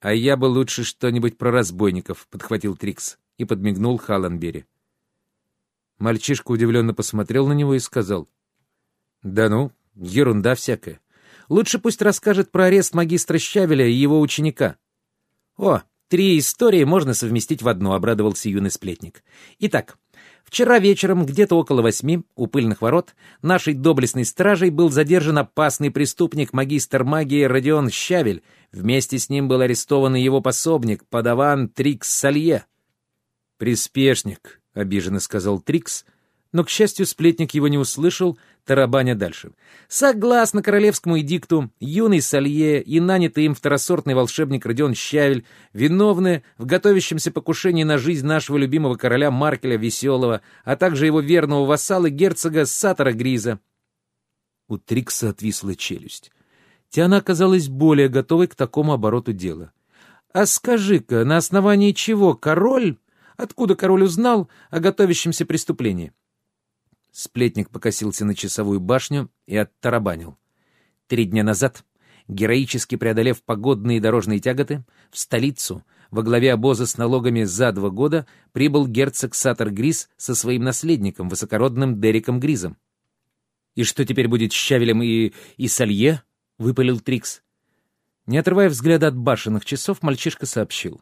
«А я бы лучше что-нибудь про разбойников», — подхватил Трикс и подмигнул Халленбери. Мальчишка удивленно посмотрел на него и сказал. «Да ну, ерунда всякая. Лучше пусть расскажет про арест магистра Щавеля и его ученика». «О, три истории можно совместить в одну», — обрадовался юный сплетник. «Итак, вчера вечером, где-то около восьми, у пыльных ворот, нашей доблестной стражей был задержан опасный преступник, магистр магии Родион Щавель. Вместе с ним был арестован его пособник, подаван Трикс Салье». «Приспешник», — обиженно сказал Трикс, но, к счастью, сплетник его не услышал, тарабаня дальше. Согласно королевскому эдикту, юный Салье и нанятый им второсортный волшебник Родион Щавель виновны в готовящемся покушении на жизнь нашего любимого короля Маркеля Веселого, а также его верного вассала герцога Сатора Гриза. У Трикса отвисла челюсть. Тиана оказалась более готовой к такому обороту дела. «А скажи-ка, на основании чего король Откуда король узнал о готовящемся преступлении? Сплетник покосился на часовую башню и оттарабанил. Три дня назад, героически преодолев погодные и дорожные тяготы, в столицу во главе обоза с налогами за два года прибыл герцог Сатор Гриз со своим наследником, высокородным Дериком Гризом. «И что теперь будет с Щавелем и... и Салье?» — выпалил Трикс. Не отрывая взгляда от башенных часов, мальчишка сообщил.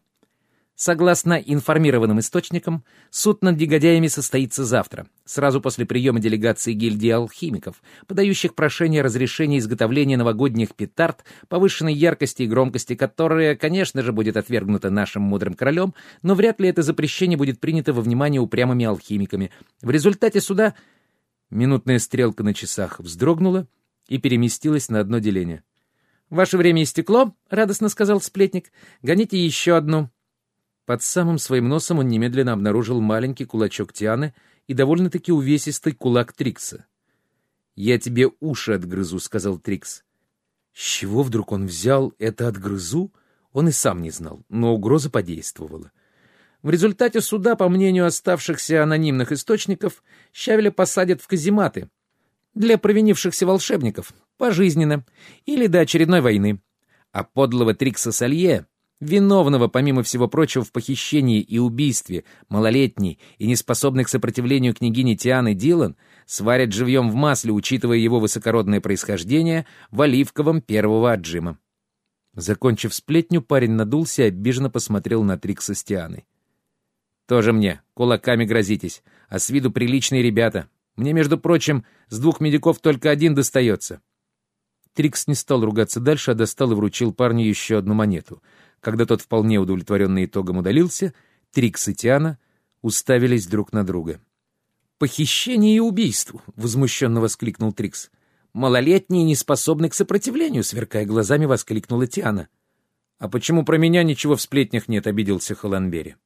Согласно информированным источникам, суд над негодяями состоится завтра, сразу после приема делегации гильдии алхимиков, подающих прошение разрешения изготовления новогодних петард повышенной яркости и громкости, которое, конечно же, будет отвергнуто нашим мудрым королем, но вряд ли это запрещение будет принято во внимание упрямыми алхимиками. В результате суда минутная стрелка на часах вздрогнула и переместилась на одно деление. «Ваше время истекло», — радостно сказал сплетник. «Гоните еще одну». Под самым своим носом он немедленно обнаружил маленький кулачок Тианы и довольно-таки увесистый кулак Трикса. «Я тебе уши отгрызу», — сказал Трикс. С чего вдруг он взял это «отгрызу»? Он и сам не знал, но угроза подействовала. В результате суда, по мнению оставшихся анонимных источников, Щавеля посадят в казематы для провинившихся волшебников, пожизненно или до очередной войны. А подлого Трикса Салье Виновного, помимо всего прочего, в похищении и убийстве малолетней и неспособной к сопротивлению княгини Тианы Дилан сварят живьем в масле, учитывая его высокородное происхождение, в оливковом первого отжима. Закончив сплетню, парень надулся и обиженно посмотрел на Трикса с Тианой. «Тоже мне, кулаками грозитесь, а с виду приличные ребята. Мне, между прочим, с двух медиков только один достается». Трикс не стал ругаться дальше, а достал и вручил парню еще одну монету — когда тот вполне удовлетворенный итогом удалился, Трикс и Тиана уставились друг на друга. «Похищение и убийство!» — возмущенно воскликнул Трикс. «Малолетний не способный к сопротивлению!» — сверкая глазами, воскликнула Тиана. «А почему про меня ничего в сплетнях нет?» — обиделся Холанбери.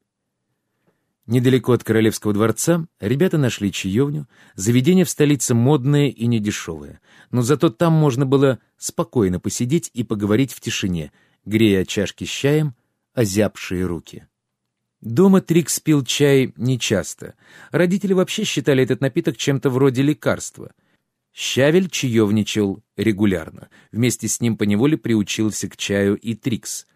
Недалеко от Королевского дворца ребята нашли чаевню, заведение в столице модное и недешевое, но зато там можно было спокойно посидеть и поговорить в тишине, грея чашки с чаем озябшие руки. Дома Трикс пил чай нечасто. Родители вообще считали этот напиток чем-то вроде лекарства. Щавель чаевничал регулярно. Вместе с ним поневоле приучился к чаю и Трикс.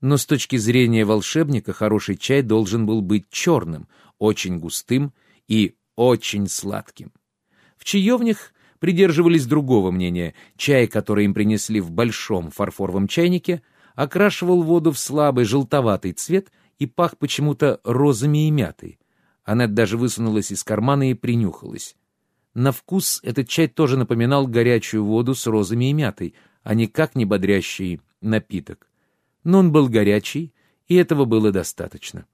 Но с точки зрения волшебника хороший чай должен был быть черным, очень густым и очень сладким. В чаевнях придерживались другого мнения. Чай, который им принесли в большом фарфоровом чайнике — окрашивал воду в слабый желтоватый цвет и пах почему-то розами и мятой. Она даже высунулась из кармана и принюхалась. На вкус этот чай тоже напоминал горячую воду с розами и мятой, а никак не бодрящий напиток. Но он был горячий, и этого было достаточно.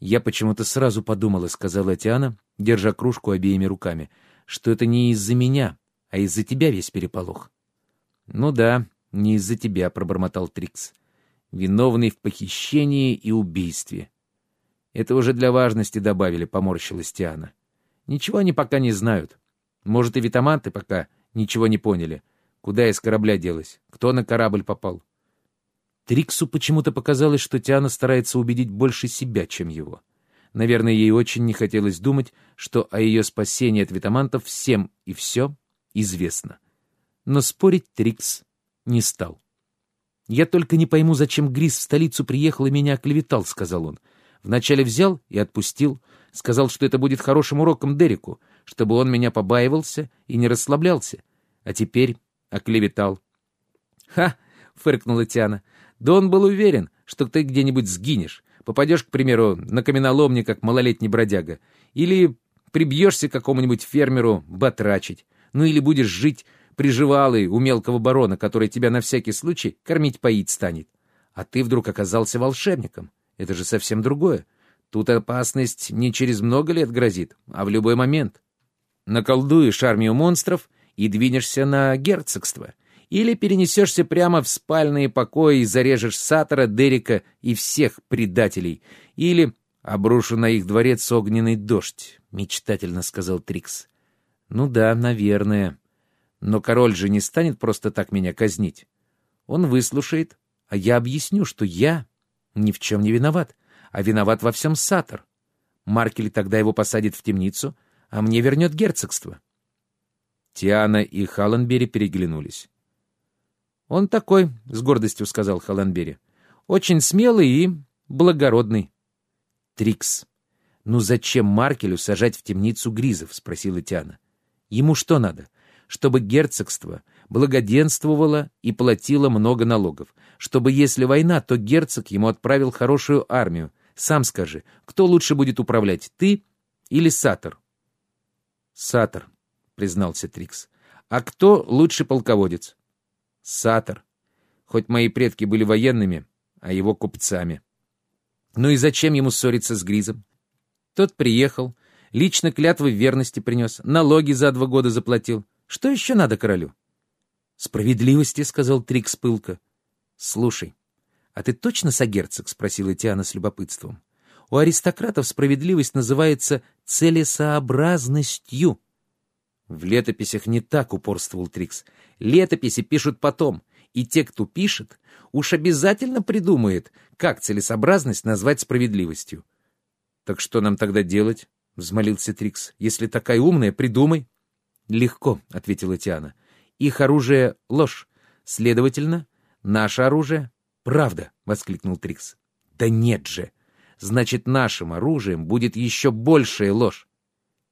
«Я почему-то сразу подумала», — сказала Тиана, держа кружку обеими руками, «что это не из-за меня, а из-за тебя весь переполох». «Ну да, «Не из-за тебя», — пробормотал Трикс. «Виновный в похищении и убийстве». «Это уже для важности добавили», — поморщилась Тиана. «Ничего они пока не знают. Может, и витаманты пока ничего не поняли. Куда из корабля делась? Кто на корабль попал?» Триксу почему-то показалось, что Тиана старается убедить больше себя, чем его. Наверное, ей очень не хотелось думать, что о ее спасении от витамантов всем и все известно. Но спорить Трикс не стал. «Я только не пойму, зачем Грис в столицу приехал и меня оклеветал», — сказал он. «Вначале взял и отпустил. Сказал, что это будет хорошим уроком Дереку, чтобы он меня побаивался и не расслаблялся. А теперь оклеветал». «Ха!» — фыркнула Тиана. «Да он был уверен, что ты где-нибудь сгинешь. Попадешь, к примеру, на каменоломни, как малолетний бродяга. Или прибьешься какому-нибудь фермеру батрачить. Ну или будешь жить приживалый у мелкого барона, который тебя на всякий случай кормить-поить станет. А ты вдруг оказался волшебником. Это же совсем другое. Тут опасность не через много лет грозит, а в любой момент. Наколдуешь армию монстров и двинешься на герцогство. Или перенесешься прямо в спальные покои и зарежешь Сатора, Дерека и всех предателей. Или обрушу на их дворец огненный дождь, — мечтательно сказал Трикс. Ну да, наверное. Но король же не станет просто так меня казнить. Он выслушает, а я объясню, что я ни в чем не виноват, а виноват во всем Сатор. Маркель тогда его посадит в темницу, а мне вернет герцогство. Тиана и Халленбери переглянулись. «Он такой», — с гордостью сказал Халленбери, — «очень смелый и благородный». «Трикс, ну зачем Маркелю сажать в темницу Гризов?» — спросила Тиана. «Ему что надо? Чтобы герцогство благоденствовало и платило много налогов, чтобы, если война, то герцог ему отправил хорошую армию. Сам скажи, кто лучше будет управлять, ты или Сатор? Сатор, признался Трикс. А кто лучший полководец? Сатор. Хоть мои предки были военными, а его купцами. Ну и зачем ему ссориться с Гризом? Тот приехал, лично клятвы верности принес, налоги за два года заплатил. Что еще надо королю? Справедливости, — сказал Трикс пылко. Слушай, а ты точно сагерцог? — спросила Тиана с любопытством. У аристократов справедливость называется целесообразностью. В летописях не так упорствовал Трикс. Летописи пишут потом, и те, кто пишет, уж обязательно придумает, как целесообразность назвать справедливостью. «Так что нам тогда делать?» — взмолился Трикс. «Если такая умная, придумай». «Легко», — ответила Тиана. «Их оружие — ложь. Следовательно, наше оружие — правда», — воскликнул Трикс. «Да нет же! Значит, нашим оружием будет еще большая ложь».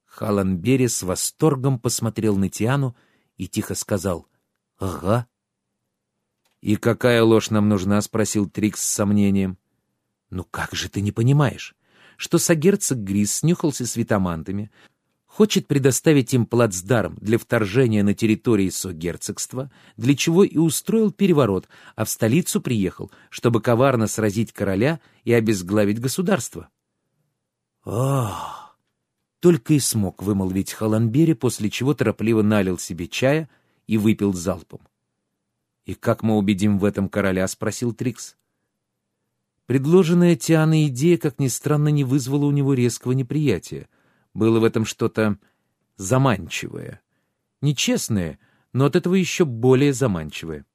Халанбери с восторгом посмотрел на Тиану и тихо сказал «Ага». «И какая ложь нам нужна?» — спросил Трикс с сомнением. «Ну как же ты не понимаешь?» что сагерцог Грис снюхался с витамантами, хочет предоставить им плацдарм для вторжения на территории согерцогства, для чего и устроил переворот, а в столицу приехал, чтобы коварно сразить короля и обезглавить государство. Ах! Только и смог вымолвить Халанбери, после чего торопливо налил себе чая и выпил залпом. «И как мы убедим в этом короля?» — спросил Трикс. Предложенная Тианой идея, как ни странно, не вызвала у него резкого неприятия — было в этом что-то заманчивое. Нечестное, но от этого еще более заманчивое.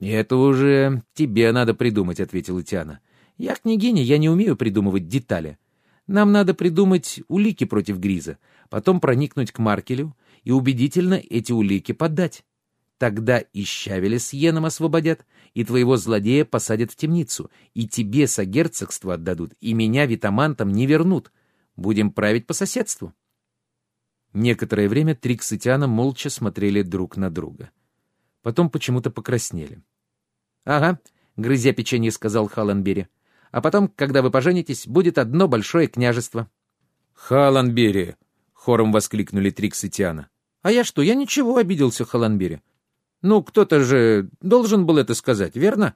«И это уже тебе надо придумать», — ответила Тиана. «Я княгиня, я не умею придумывать детали. Нам надо придумать улики против Гриза, потом проникнуть к Маркелю и убедительно эти улики подать. Тогда и Щавеля с Йеном освободят, и твоего злодея посадят в темницу, и тебе согерцогство отдадут, и меня витамантом не вернут, Будем править по соседству». Некоторое время Трикс и Тиана молча смотрели друг на друга. Потом почему-то покраснели. «Ага», — грызя печенье, сказал Халанбери. «А потом, когда вы поженитесь, будет одно большое княжество». «Халанбери!» — хором воскликнули Трикс и Тиана. «А я что, я ничего», — обиделся Халанбери. «Ну, кто-то же должен был это сказать, верно?»